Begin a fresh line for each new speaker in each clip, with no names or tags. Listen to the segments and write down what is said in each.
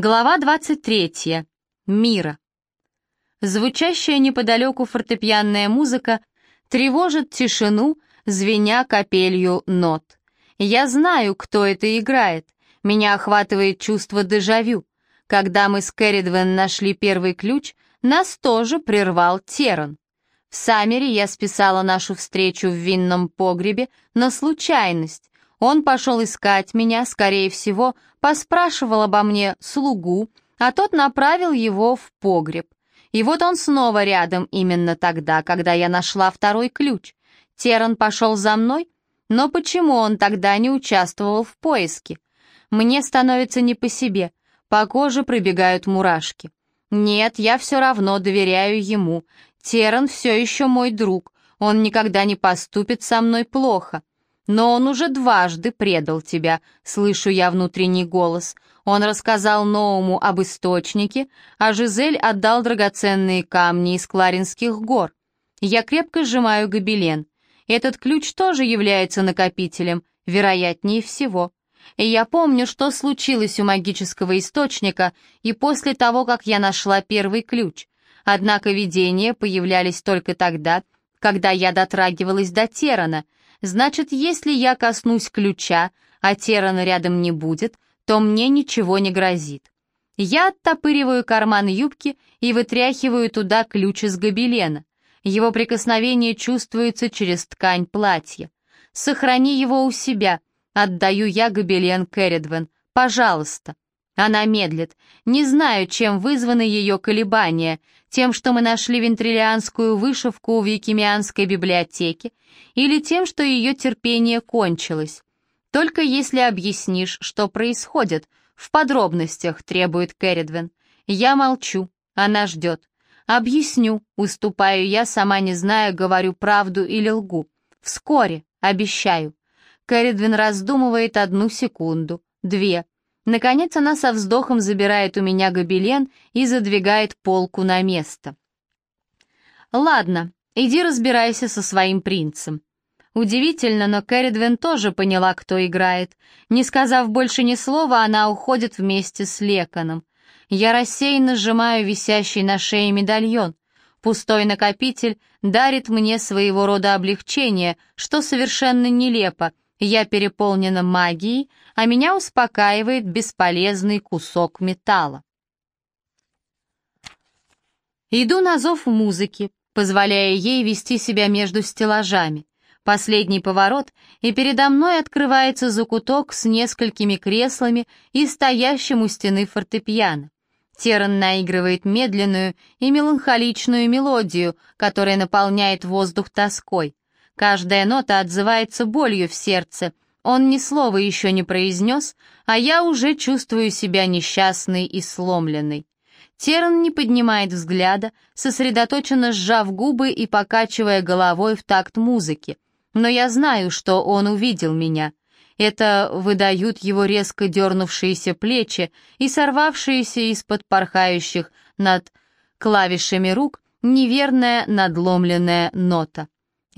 Глава 23. Мира. Звучащая неподалеку фортепианная музыка тревожит тишину, звеня капелью нот. Я знаю, кто это играет. Меня охватывает чувство дежавю. Когда мы с Кэрридвен нашли первый ключ, нас тоже прервал Теран. В Саммере я списала нашу встречу в винном погребе на случайность. Он пошел искать меня, скорее всего, поспрашивал обо мне слугу, а тот направил его в погреб. И вот он снова рядом именно тогда, когда я нашла второй ключ. Теран пошел за мной, но почему он тогда не участвовал в поиске? Мне становится не по себе, по коже пробегают мурашки. Нет, я все равно доверяю ему. Теран все еще мой друг, он никогда не поступит со мной плохо. «Но он уже дважды предал тебя», — слышу я внутренний голос. Он рассказал Ноуму об источнике, а Жизель отдал драгоценные камни из Кларинских гор. Я крепко сжимаю гобелен. Этот ключ тоже является накопителем, вероятнее всего. И я помню, что случилось у магического источника и после того, как я нашла первый ключ. Однако видения появлялись только тогда, когда я дотрагивалась до Терана — Значит, если я коснусь ключа, а Терана рядом не будет, то мне ничего не грозит. Я оттопыриваю карман юбки и вытряхиваю туда ключ из гобелена. Его прикосновение чувствуется через ткань платья. Сохрани его у себя, отдаю я гобелен Кэрридвен. Пожалуйста. Она медлит. Не знаю, чем вызваны ее колебания, тем, что мы нашли вентрилианскую вышивку в Якимианской библиотеке, или тем, что ее терпение кончилось. Только если объяснишь, что происходит, в подробностях требует Кэрридвен. Я молчу, она ждет. Объясню, уступаю я, сама не зная, говорю правду или лгу. Вскоре, обещаю. Кэрридвин раздумывает одну секунду, две — Наконец она со вздохом забирает у меня гобелен и задвигает полку на место. «Ладно, иди разбирайся со своим принцем». Удивительно, но Кэрридвен тоже поняла, кто играет. Не сказав больше ни слова, она уходит вместе с Леканом. Я рассеянно сжимаю висящий на шее медальон. Пустой накопитель дарит мне своего рода облегчение, что совершенно нелепо — я переполнена магией, а меня успокаивает бесполезный кусок металла. Иду на зов музыки, позволяя ей вести себя между стеллажами. Последний поворот, и передо мной открывается закуток с несколькими креслами и стоящим у стены фортепиано. Теран наигрывает медленную и меланхоличную мелодию, которая наполняет воздух тоской. Каждая нота отзывается болью в сердце. Он ни слова еще не произнес, а я уже чувствую себя несчастной и сломленной. Терн не поднимает взгляда, сосредоточенно сжав губы и покачивая головой в такт музыки. Но я знаю, что он увидел меня. Это выдают его резко дернувшиеся плечи и сорвавшиеся из-под порхающих над клавишами рук неверная надломленная нота.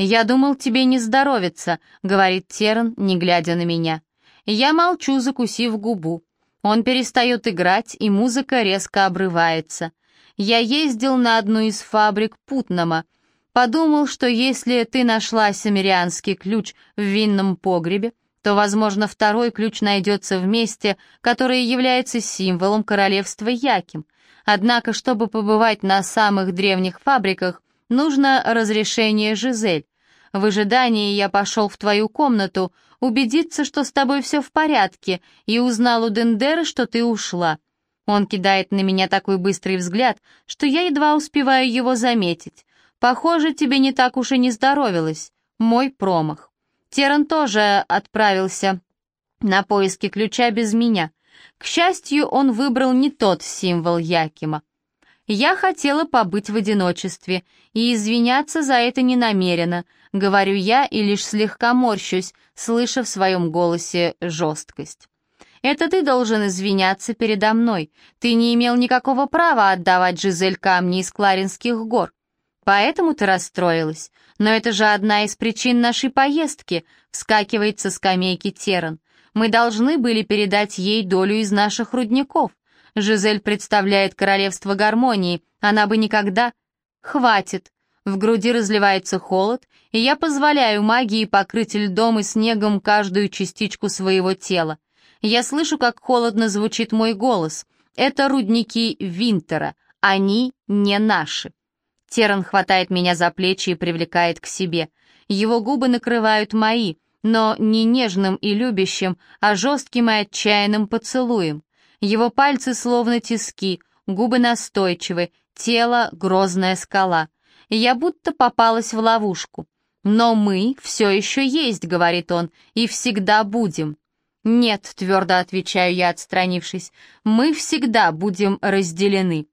«Я думал, тебе не здоровится», — говорит Терн, не глядя на меня. Я молчу, закусив губу. Он перестает играть, и музыка резко обрывается. Я ездил на одну из фабрик Путнама. Подумал, что если ты нашла семирианский ключ в винном погребе, то, возможно, второй ключ найдется в месте, которое является символом королевства Яким. Однако, чтобы побывать на самых древних фабриках, нужно разрешение Жизель. В ожидании я пошел в твою комнату, убедиться, что с тобой все в порядке, и узнал у Дендера, что ты ушла. Он кидает на меня такой быстрый взгляд, что я едва успеваю его заметить. Похоже, тебе не так уж и не здоровилось. Мой промах. Теран тоже отправился на поиски ключа без меня. К счастью, он выбрал не тот символ Якима. Я хотела побыть в одиночестве, и извиняться за это не намерена, говорю я и лишь слегка морщусь, слыша в своем голосе жесткость. Это ты должен извиняться передо мной. Ты не имел никакого права отдавать Жизель камни из Кларинских гор. Поэтому ты расстроилась. Но это же одна из причин нашей поездки, вскакивает со скамейки Теран. Мы должны были передать ей долю из наших рудников. Жизель представляет королевство гармонии, она бы никогда... Хватит. В груди разливается холод, и я позволяю магии покрыть льдом и снегом каждую частичку своего тела. Я слышу, как холодно звучит мой голос. Это рудники Винтера, они не наши. Теран хватает меня за плечи и привлекает к себе. Его губы накрывают мои, но не нежным и любящим, а жестким и отчаянным поцелуем. Его пальцы словно тиски, губы настойчивы, тело — грозная скала. Я будто попалась в ловушку. «Но мы все еще есть», — говорит он, — «и всегда будем». «Нет», — твердо отвечаю я, отстранившись, — «мы всегда будем разделены».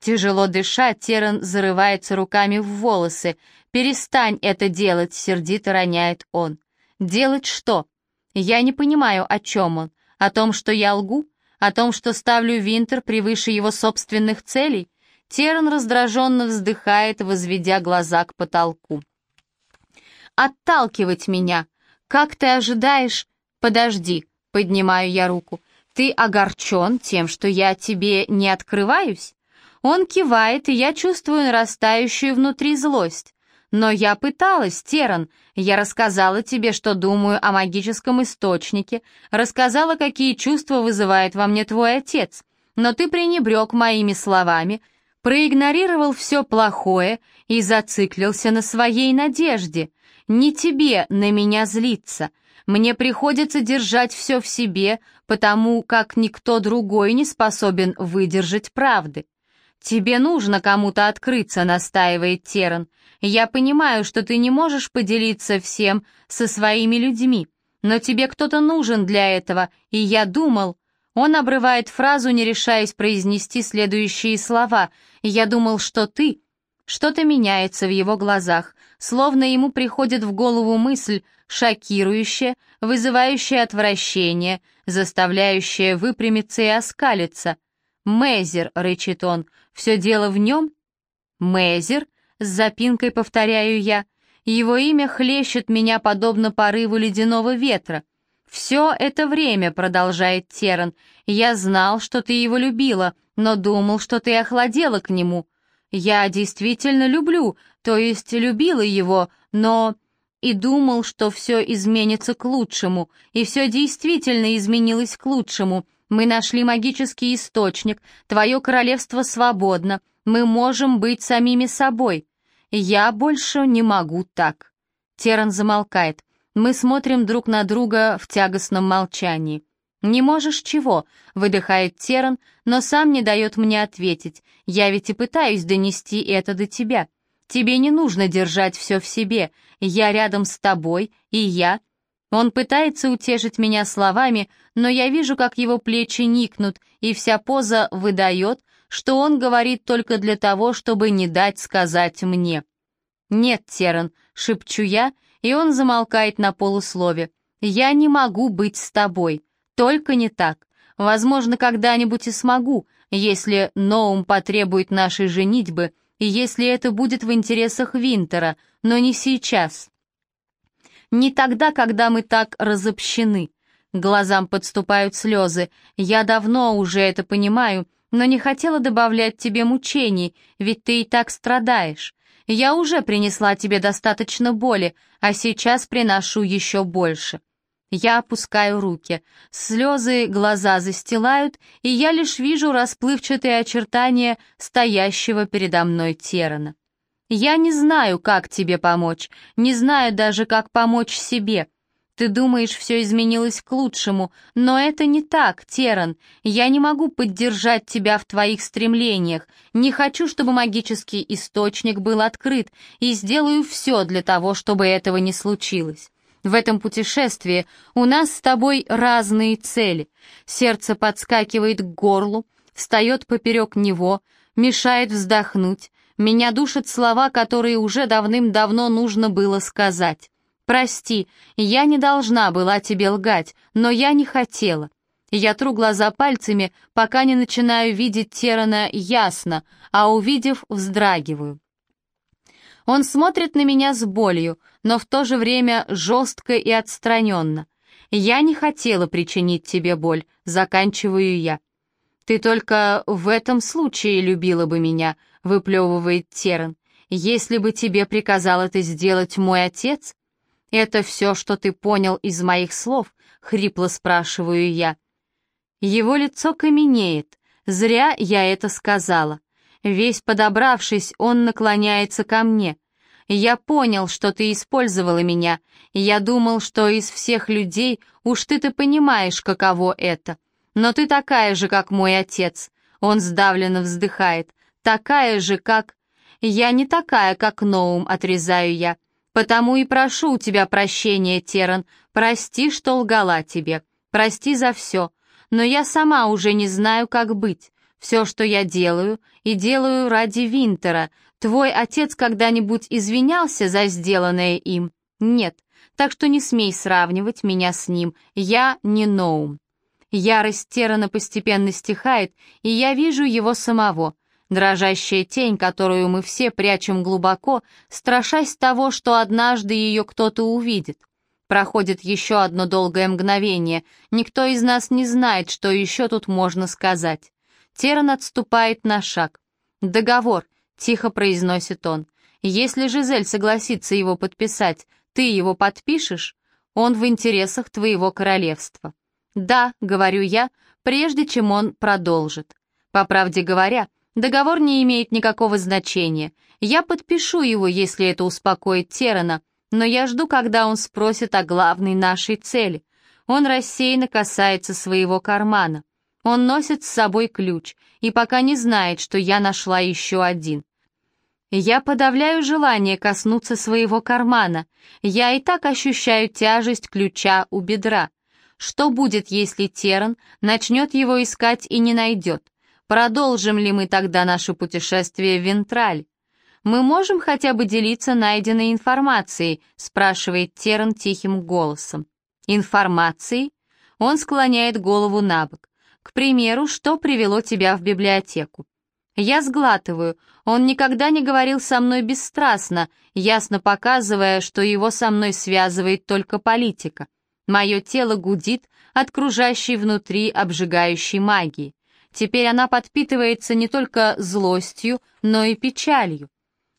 Тяжело дыша, Теран зарывается руками в волосы. «Перестань это делать», — сердито роняет он. «Делать что?» Я не понимаю, о чем он. О том, что я лгу? О том, что ставлю Винтер превыше его собственных целей? Терн раздраженно вздыхает, возведя глаза к потолку. «Отталкивать меня! Как ты ожидаешь...» «Подожди», — поднимаю я руку. «Ты огорчен тем, что я тебе не открываюсь?» Он кивает, и я чувствую нарастающую внутри злость. «Но я пыталась, Теран. Я рассказала тебе, что думаю о магическом источнике, рассказала, какие чувства вызывает во мне твой отец. Но ты пренебрег моими словами, проигнорировал все плохое и зациклился на своей надежде. Не тебе на меня злиться. Мне приходится держать все в себе, потому как никто другой не способен выдержать правды. «Тебе нужно кому-то открыться», — настаивает Теран. «Я понимаю, что ты не можешь поделиться всем со своими людьми, но тебе кто-то нужен для этого, и я думал...» Он обрывает фразу, не решаясь произнести следующие слова. «Я думал, что ты...» Что-то меняется в его глазах, словно ему приходит в голову мысль, шокирующая, вызывающая отвращение, заставляющая выпрямиться и оскалиться. «Мейзер», — рычит он, — «все дело в нем?» «Мейзер», — с запинкой повторяю я, — «его имя хлещет меня подобно порыву ледяного ветра». «Все это время», — продолжает Теран, — «я знал, что ты его любила, но думал, что ты охладела к нему. Я действительно люблю, то есть любила его, но...» И думал, что все изменится к лучшему, и все действительно изменилось к лучшему, мы нашли магический источник, твое королевство свободно, мы можем быть самими собой. Я больше не могу так». Теран замолкает. Мы смотрим друг на друга в тягостном молчании. «Не можешь чего?» — выдыхает Теран, но сам не дает мне ответить. «Я ведь и пытаюсь донести это до тебя. Тебе не нужно держать все в себе. Я рядом с тобой, и я он пытается утешить меня словами, но я вижу, как его плечи никнут, и вся поза выдает, что он говорит только для того, чтобы не дать сказать мне. «Нет, Теран», — шепчу я, и он замолкает на полуслове. «Я не могу быть с тобой, только не так. Возможно, когда-нибудь и смогу, если Ноум потребует нашей женитьбы, и если это будет в интересах Винтера, но не сейчас». Не тогда, когда мы так разобщены. Глазам подступают слезы. Я давно уже это понимаю, но не хотела добавлять тебе мучений, ведь ты и так страдаешь. Я уже принесла тебе достаточно боли, а сейчас приношу еще больше. Я опускаю руки. Слезы глаза застилают, и я лишь вижу расплывчатые очертания стоящего передо мной Терана. Я не знаю, как тебе помочь, не знаю даже, как помочь себе. Ты думаешь, все изменилось к лучшему, но это не так, Теран. Я не могу поддержать тебя в твоих стремлениях, не хочу, чтобы магический источник был открыт, и сделаю все для того, чтобы этого не случилось. В этом путешествии у нас с тобой разные цели. Сердце подскакивает к горлу, встает поперек него, мешает вздохнуть, меня душат слова, которые уже давным-давно нужно было сказать. «Прости, я не должна была тебе лгать, но я не хотела». Я тру глаза пальцами, пока не начинаю видеть Терана ясно, а увидев, вздрагиваю. Он смотрит на меня с болью, но в то же время жестко и отстраненно. «Я не хотела причинить тебе боль», — заканчиваю я. «Ты только в этом случае любила бы меня», — выплевывает Теран. «Если бы тебе приказал это сделать мой отец?» «Это все, что ты понял из моих слов?» — хрипло спрашиваю я. Его лицо каменеет. Зря я это сказала. Весь подобравшись, он наклоняется ко мне. Я понял, что ты использовала меня. Я думал, что из всех людей уж ты-то понимаешь, каково это. Но ты такая же, как мой отец. Он сдавленно вздыхает. Такая же, как... Я не такая, как Ноум, отрезаю я. Потому и прошу у тебя прощения, Теран. Прости, что лгала тебе. Прости за все. Но я сама уже не знаю, как быть. Все, что я делаю, и делаю ради Винтера. Твой отец когда-нибудь извинялся за сделанное им? Нет. Так что не смей сравнивать меня с ним. Я не Ноум. Ярость Терана постепенно стихает, и я вижу его самого. Дрожащая тень, которую мы все прячем глубоко, страшась того, что однажды ее кто-то увидит. Проходит еще одно долгое мгновение. Никто из нас не знает, что еще тут можно сказать. Теран отступает на шаг. «Договор», — тихо произносит он. «Если Жизель согласится его подписать, ты его подпишешь? Он в интересах твоего королевства». «Да», — говорю я, прежде чем он продолжит. По правде говоря, договор не имеет никакого значения. Я подпишу его, если это успокоит Терана, но я жду, когда он спросит о главной нашей цели. Он рассеянно касается своего кармана. Он носит с собой ключ и пока не знает, что я нашла еще один. Я подавляю желание коснуться своего кармана. Я и так ощущаю тяжесть ключа у бедра. Что будет, если Теран начнет его искать и не найдет? Продолжим ли мы тогда наше путешествие в Вентраль? Мы можем хотя бы делиться найденной информацией, спрашивает Теран тихим голосом. Информацией? Он склоняет голову на бок. К примеру, что привело тебя в библиотеку? Я сглатываю. Он никогда не говорил со мной бесстрастно, ясно показывая, что его со мной связывает только политика. Мое тело гудит от кружащей внутри обжигающей магии. Теперь она подпитывается не только злостью, но и печалью.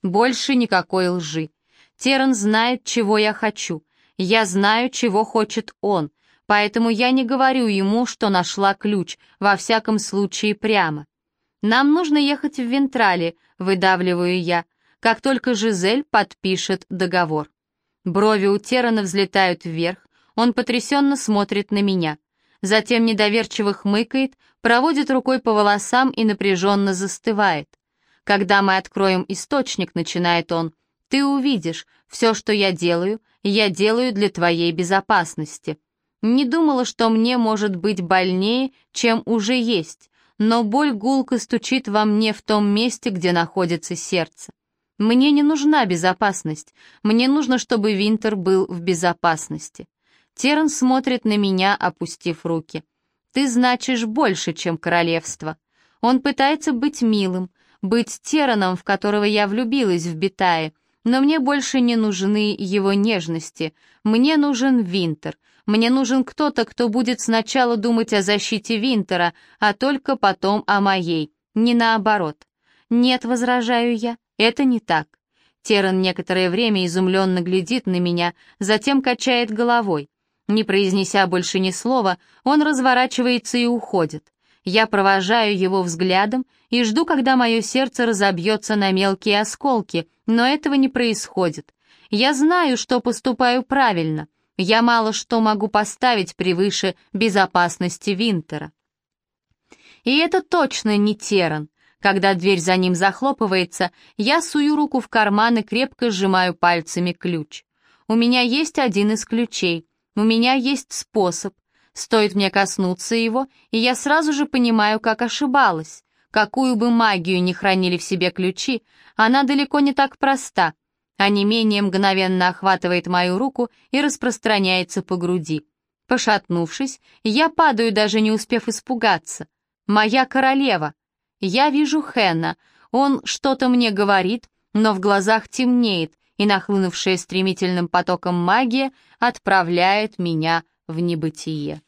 Больше никакой лжи. Теран знает, чего я хочу. Я знаю, чего хочет он, поэтому я не говорю ему, что нашла ключ, во всяком случае прямо. Нам нужно ехать в Вентрали, выдавливаю я, как только Жизель подпишет договор. Брови у Терана взлетают вверх, он потрясенно смотрит на меня. Затем недоверчиво хмыкает, проводит рукой по волосам и напряженно застывает. «Когда мы откроем источник», — начинает он, — «ты увидишь, все, что я делаю, я делаю для твоей безопасности. Не думала, что мне может быть больнее, чем уже есть, но боль гулко стучит во мне в том месте, где находится сердце. Мне не нужна безопасность, мне нужно, чтобы Винтер был в безопасности. Терн смотрит на меня, опустив руки. «Ты значишь больше, чем королевство». Он пытается быть милым, быть Тераном, в которого я влюбилась в Битае, но мне больше не нужны его нежности. Мне нужен Винтер. Мне нужен кто-то, кто будет сначала думать о защите Винтера, а только потом о моей. Не наоборот. Нет, возражаю я, это не так. Теран некоторое время изумленно глядит на меня, затем качает головой. Не произнеся больше ни слова, он разворачивается и уходит. Я провожаю его взглядом и жду, когда мое сердце разобьется на мелкие осколки, но этого не происходит. Я знаю, что поступаю правильно. Я мало что могу поставить превыше безопасности Винтера. И это точно не Теран. Когда дверь за ним захлопывается, я сую руку в карман и крепко сжимаю пальцами ключ. У меня есть один из ключей — у меня есть способ. Стоит мне коснуться его, и я сразу же понимаю, как ошибалась. Какую бы магию ни хранили в себе ключи, она далеко не так проста. А не менее мгновенно охватывает мою руку и распространяется по груди. Пошатнувшись, я падаю, даже не успев испугаться. «Моя королева!» Я вижу Хенна. Он что-то мне говорит, но в глазах темнеет, и нахлынувшая стремительным потоком магия отправляет меня в небытие.